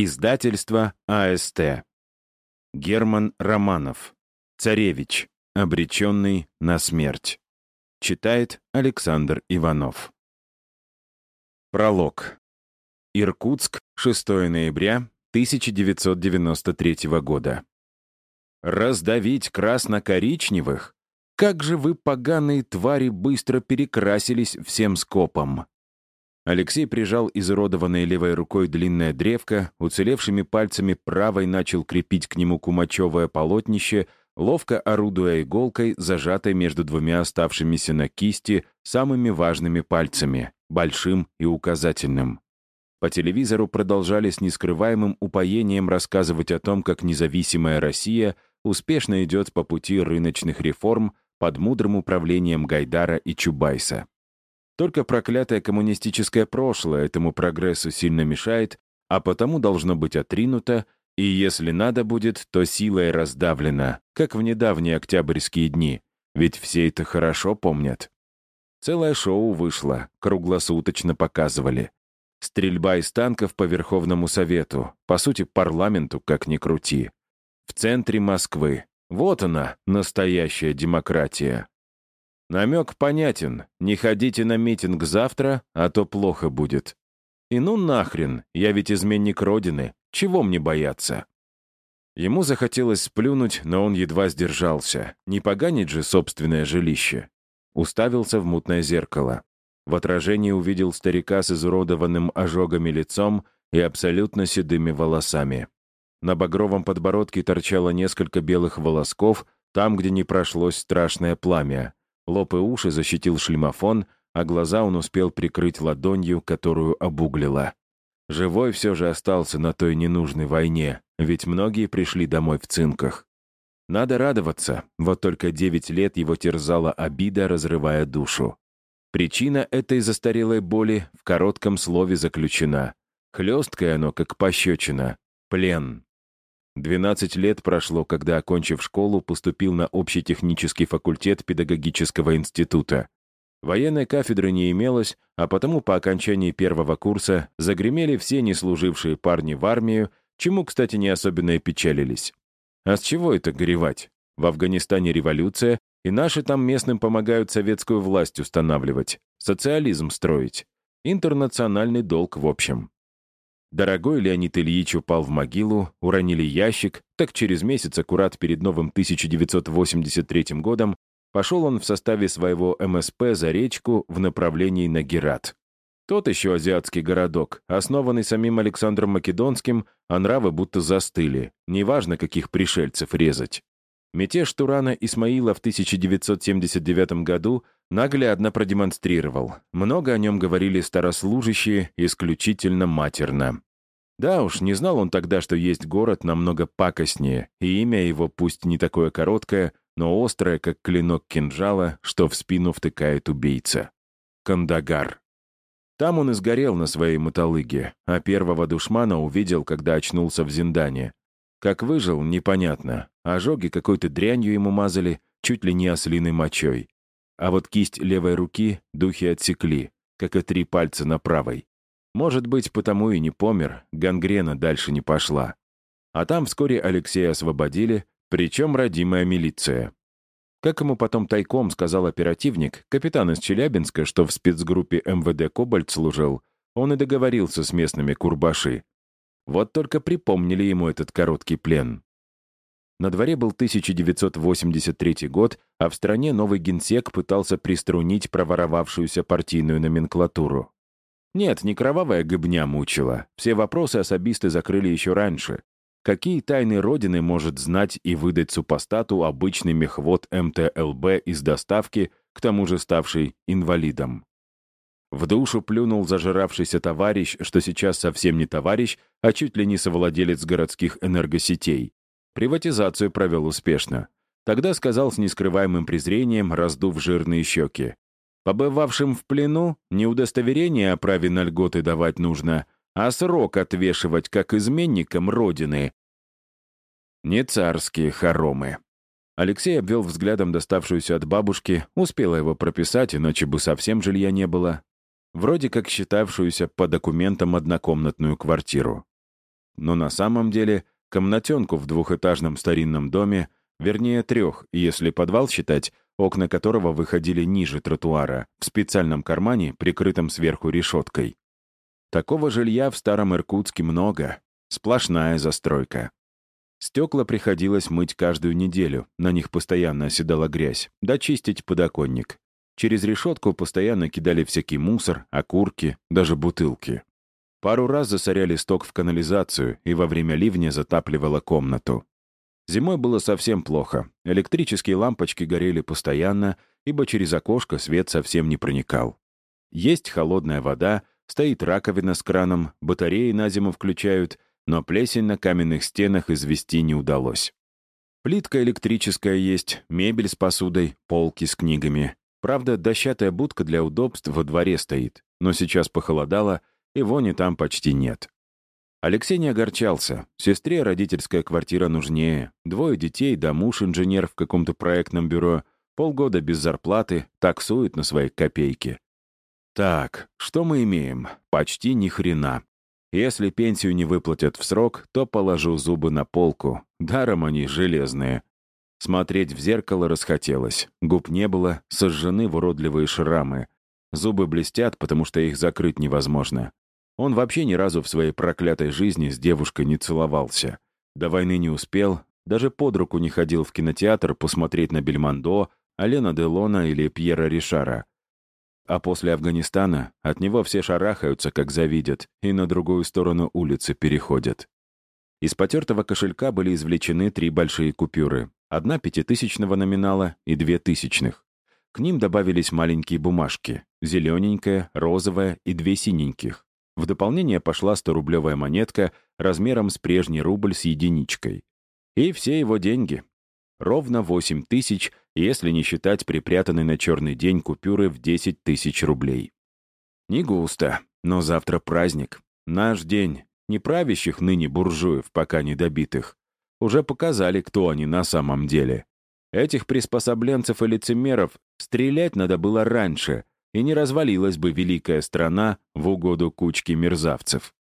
Издательство АСТ. Герман Романов. Царевич. Обреченный на смерть. Читает Александр Иванов. Пролог. Иркутск, 6 ноября 1993 года. Раздавить красно-коричневых? Как же вы, поганые твари, быстро перекрасились всем скопом. Алексей прижал изуродованной левой рукой длинное древко, уцелевшими пальцами правой начал крепить к нему кумачевое полотнище, ловко орудуя иголкой, зажатой между двумя оставшимися на кисти самыми важными пальцами — большим и указательным. По телевизору продолжали с нескрываемым упоением рассказывать о том, как независимая Россия успешно идет по пути рыночных реформ под мудрым управлением Гайдара и Чубайса. Только проклятое коммунистическое прошлое этому прогрессу сильно мешает, а потому должно быть отринуто, и если надо будет, то силой раздавлено, как в недавние октябрьские дни, ведь все это хорошо помнят. Целое шоу вышло, круглосуточно показывали. Стрельба из танков по Верховному Совету, по сути, парламенту, как ни крути. В центре Москвы. Вот она, настоящая демократия. Намек понятен. Не ходите на митинг завтра, а то плохо будет. И ну нахрен, я ведь изменник Родины. Чего мне бояться? Ему захотелось сплюнуть, но он едва сдержался. Не поганить же собственное жилище. Уставился в мутное зеркало. В отражении увидел старика с изуродованным ожогами лицом и абсолютно седыми волосами. На багровом подбородке торчало несколько белых волосков, там, где не прошлось страшное пламя, Лоб и уши защитил шлемофон, а глаза он успел прикрыть ладонью, которую обуглила. Живой все же остался на той ненужной войне, ведь многие пришли домой в цинках. Надо радоваться, вот только девять лет его терзала обида, разрывая душу. Причина этой застарелой боли в коротком слове заключена. Хлесткое оно, как пощечина. Плен. 12 лет прошло, когда, окончив школу, поступил на общетехнический факультет педагогического института. Военной кафедры не имелось, а потому по окончании первого курса загремели все неслужившие парни в армию, чему, кстати, не особенно и печалились. А с чего это горевать? В Афганистане революция, и наши там местным помогают советскую власть устанавливать, социализм строить. Интернациональный долг в общем. Дорогой Леонид Ильич упал в могилу, уронили ящик, так через месяц, аккурат перед новым 1983 годом, пошел он в составе своего МСП за речку в направлении на Герат. Тот еще азиатский городок, основанный самим Александром Македонским, а нравы будто застыли, неважно, каких пришельцев резать. Мятеж Турана Исмаила в 1979 году наглядно продемонстрировал. Много о нем говорили старослужащие, исключительно матерно. Да уж, не знал он тогда, что есть город намного пакостнее, и имя его пусть не такое короткое, но острое, как клинок кинжала, что в спину втыкает убийца. Кандагар. Там он и сгорел на своей мотолыге, а первого душмана увидел, когда очнулся в Зиндане. Как выжил, непонятно. Ожоги какой-то дрянью ему мазали, чуть ли не ослиной мочой. А вот кисть левой руки духи отсекли, как и три пальца на правой. Может быть, потому и не помер, гангрена дальше не пошла. А там вскоре Алексея освободили, причем родимая милиция. Как ему потом тайком сказал оперативник, капитан из Челябинска, что в спецгруппе МВД «Кобальт» служил, он и договорился с местными курбаши. Вот только припомнили ему этот короткий плен. На дворе был 1983 год, а в стране новый генсек пытался приструнить проворовавшуюся партийную номенклатуру. Нет, не кровавая гыбня мучила. Все вопросы особисты закрыли еще раньше. Какие тайны Родины может знать и выдать супостату обычный мехвод МТЛБ из доставки, к тому же ставший инвалидом? В душу плюнул зажиравшийся товарищ, что сейчас совсем не товарищ, а чуть ли не совладелец городских энергосетей. Приватизацию провел успешно. Тогда сказал с нескрываемым презрением, раздув жирные щеки. Побывавшим в плену не удостоверение о праве на льготы давать нужно, а срок отвешивать как изменникам Родины. Не царские хоромы. Алексей обвел взглядом доставшуюся от бабушки, успела его прописать, иначе бы совсем жилья не было. Вроде как считавшуюся по документам однокомнатную квартиру. но на самом деле комнатенку в двухэтажном старинном доме, вернее трех, если подвал считать, окна которого выходили ниже тротуара, в специальном кармане, прикрытом сверху решеткой. Такого жилья в Старом Иркутске много, сплошная застройка. Стекла приходилось мыть каждую неделю, на них постоянно оседала грязь, да чистить подоконник. Через решетку постоянно кидали всякий мусор, окурки, даже бутылки. Пару раз засоряли сток в канализацию и во время ливня затапливала комнату. Зимой было совсем плохо. Электрические лампочки горели постоянно, ибо через окошко свет совсем не проникал. Есть холодная вода, стоит раковина с краном, батареи на зиму включают, но плесень на каменных стенах извести не удалось. Плитка электрическая есть, мебель с посудой, полки с книгами. Правда, дощатая будка для удобств во дворе стоит, но сейчас похолодало, и вони там почти нет. Алексей не огорчался. Сестре родительская квартира нужнее. Двое детей, да муж-инженер в каком-то проектном бюро. Полгода без зарплаты, таксует на свои копейки. Так, что мы имеем? Почти ни хрена. Если пенсию не выплатят в срок, то положу зубы на полку. Даром они железные. Смотреть в зеркало расхотелось. Губ не было, сожжены в уродливые шрамы. Зубы блестят, потому что их закрыть невозможно. Он вообще ни разу в своей проклятой жизни с девушкой не целовался. До войны не успел, даже под руку не ходил в кинотеатр посмотреть на Бельмондо, Алена Делона или Пьера Ришара. А после Афганистана от него все шарахаются, как завидят, и на другую сторону улицы переходят. Из потертого кошелька были извлечены три большие купюры. Одна пятитысячного номинала и две тысячных. К ним добавились маленькие бумажки. Зелененькая, розовая и две синеньких. В дополнение пошла 100-рублевая монетка размером с прежний рубль с единичкой. И все его деньги. Ровно 8 тысяч, если не считать припрятанной на черный день купюры в 10 тысяч рублей. Не густо, но завтра праздник. Наш день, не правящих ныне буржуев, пока не добитых, уже показали, кто они на самом деле. Этих приспособленцев и лицемеров стрелять надо было раньше, и не развалилась бы великая страна в угоду кучки мерзавцев.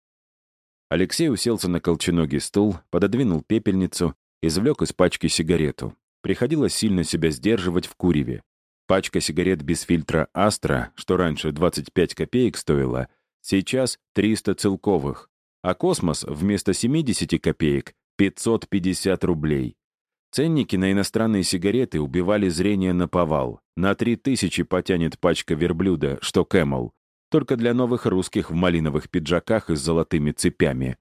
Алексей уселся на колченогий стул, пододвинул пепельницу, извлек из пачки сигарету. Приходилось сильно себя сдерживать в куреве. Пачка сигарет без фильтра «Астра», что раньше 25 копеек стоила, сейчас 300 целковых, а «Космос» вместо 70 копеек — 550 рублей. Ценники на иностранные сигареты убивали зрение на повал. На три тысячи потянет пачка верблюда, что Кэмл. Только для новых русских в малиновых пиджаках и с золотыми цепями.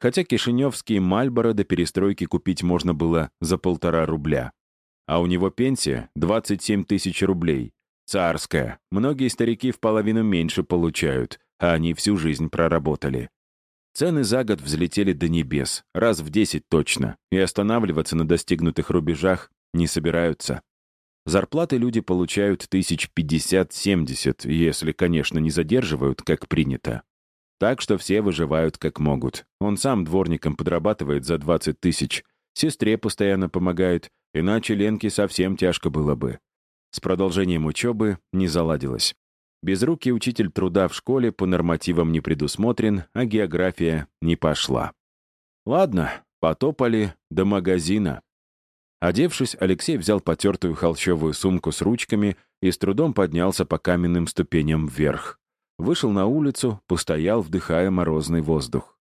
Хотя кишиневские Мальборо до перестройки купить можно было за полтора рубля. А у него пенсия — 27 тысяч рублей. Царская. Многие старики в половину меньше получают, а они всю жизнь проработали. Цены за год взлетели до небес, раз в 10 точно, и останавливаться на достигнутых рубежах не собираются. Зарплаты люди получают тысяч пятьдесят-семьдесят, если, конечно, не задерживают, как принято. Так что все выживают как могут. Он сам дворником подрабатывает за 20 тысяч. Сестре постоянно помогает, иначе Ленке совсем тяжко было бы. С продолжением учебы не заладилось. Безрукий учитель труда в школе по нормативам не предусмотрен, а география не пошла. Ладно, потопали до магазина. Одевшись, Алексей взял потертую холщовую сумку с ручками и с трудом поднялся по каменным ступеням вверх. Вышел на улицу, постоял, вдыхая морозный воздух.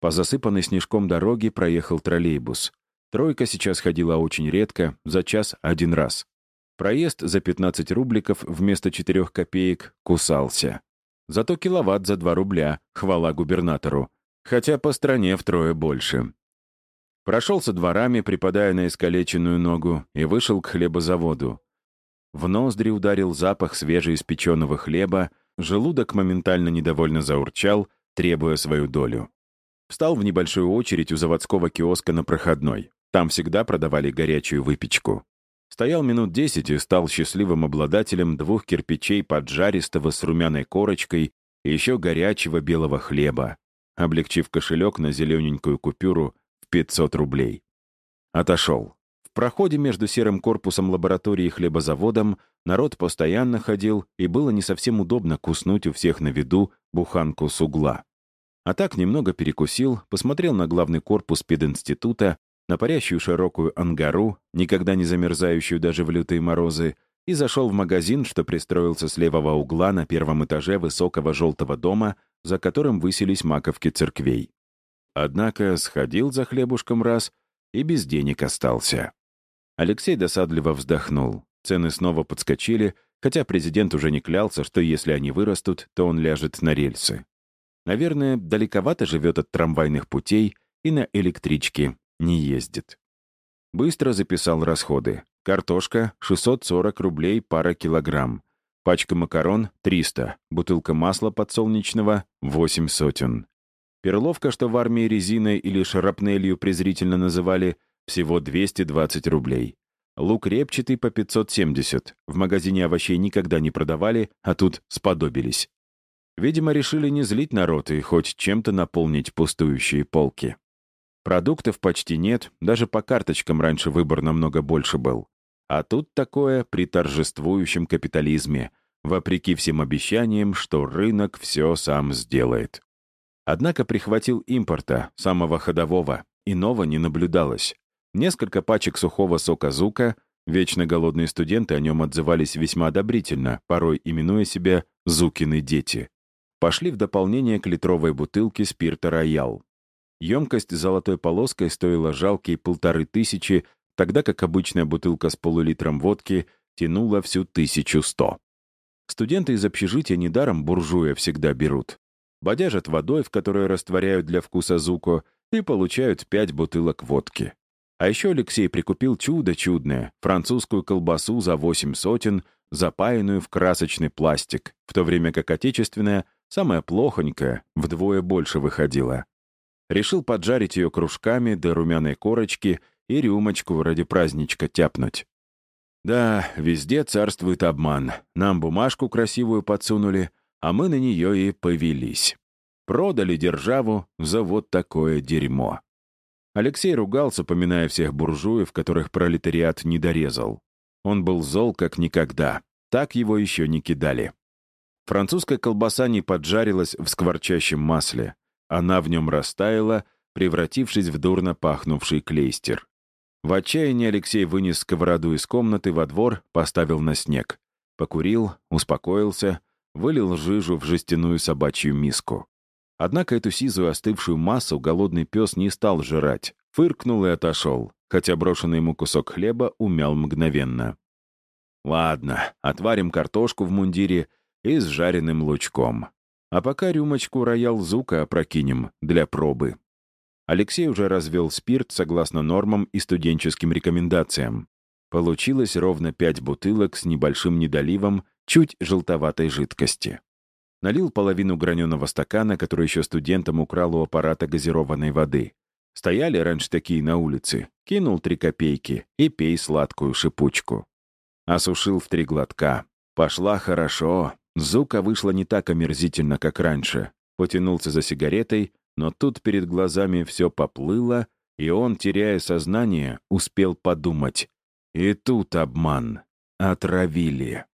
По засыпанной снежком дороге проехал троллейбус. Тройка сейчас ходила очень редко, за час один раз. Проезд за 15 рубликов вместо 4 копеек кусался. Зато киловатт за 2 рубля, хвала губернатору. Хотя по стране втрое больше. Прошелся дворами, припадая на искалеченную ногу, и вышел к хлебозаводу. В ноздри ударил запах свежеиспеченного хлеба, желудок моментально недовольно заурчал, требуя свою долю. Встал в небольшую очередь у заводского киоска на проходной. Там всегда продавали горячую выпечку. Стоял минут десять и стал счастливым обладателем двух кирпичей поджаристого с румяной корочкой и еще горячего белого хлеба, облегчив кошелек на зелененькую купюру 500 рублей. Отошел. В проходе между серым корпусом лаборатории и хлебозаводом народ постоянно ходил, и было не совсем удобно куснуть у всех на виду буханку с угла. А так немного перекусил, посмотрел на главный корпус пединститута, на парящую широкую ангару, никогда не замерзающую даже в лютые морозы, и зашел в магазин, что пристроился с левого угла на первом этаже высокого желтого дома, за которым высились маковки церквей. Однако сходил за хлебушком раз и без денег остался. Алексей досадливо вздохнул. Цены снова подскочили, хотя президент уже не клялся, что если они вырастут, то он ляжет на рельсы. Наверное, далековато живет от трамвайных путей и на электричке не ездит. Быстро записал расходы. Картошка — 640 рублей пара килограмм. Пачка макарон — 300. Бутылка масла подсолнечного — 8 сотен. Перловка, что в армии резиной или шарапнелью презрительно называли, всего 220 рублей. Лук репчатый по 570. В магазине овощей никогда не продавали, а тут сподобились. Видимо, решили не злить народ и хоть чем-то наполнить пустующие полки. Продуктов почти нет, даже по карточкам раньше выбор намного больше был. А тут такое при торжествующем капитализме, вопреки всем обещаниям, что рынок все сам сделает. Однако прихватил импорта, самого ходового, иного не наблюдалось. Несколько пачек сухого сока «Зука», вечно голодные студенты о нем отзывались весьма одобрительно, порой именуя себя «Зукины дети». Пошли в дополнение к литровой бутылке спирта «Роял». Емкость с золотой полоской стоила жалкие полторы тысячи, тогда как обычная бутылка с полулитром водки тянула всю 1100. Студенты из общежития недаром буржуя всегда берут. Бодяжат водой, в которой растворяют для вкуса зуко, и получают пять бутылок водки. А еще Алексей прикупил чудо чудное — французскую колбасу за восемь сотен, запаянную в красочный пластик, в то время как отечественная, самая плохонькая, вдвое больше выходила. Решил поджарить ее кружками до румяной корочки и рюмочку ради праздничка тяпнуть. Да, везде царствует обман. Нам бумажку красивую подсунули, а мы на нее и повелись. Продали державу за вот такое дерьмо. Алексей ругался, поминая всех буржуев, которых пролетариат не дорезал. Он был зол как никогда. Так его еще не кидали. Французская колбаса не поджарилась в скворчащем масле. Она в нем растаяла, превратившись в дурно пахнувший клейстер. В отчаянии Алексей вынес сковороду из комнаты во двор, поставил на снег. Покурил, успокоился, вылил жижу в жестяную собачью миску. Однако эту сизую остывшую массу голодный пес не стал жрать, фыркнул и отошел, хотя брошенный ему кусок хлеба умял мгновенно. «Ладно, отварим картошку в мундире и с жареным лучком. А пока рюмочку роял Зука опрокинем для пробы. Алексей уже развел спирт согласно нормам и студенческим рекомендациям. Получилось ровно пять бутылок с небольшим недоливом чуть желтоватой жидкости. Налил половину граненого стакана, который еще студентам украл у аппарата газированной воды. Стояли раньше такие на улице. Кинул три копейки и пей сладкую шипучку. Осушил в три глотка. Пошла хорошо, Зука вышла не так омерзительно, как раньше. Потянулся за сигаретой, но тут перед глазами все поплыло, и он, теряя сознание, успел подумать. И тут обман. Отравили.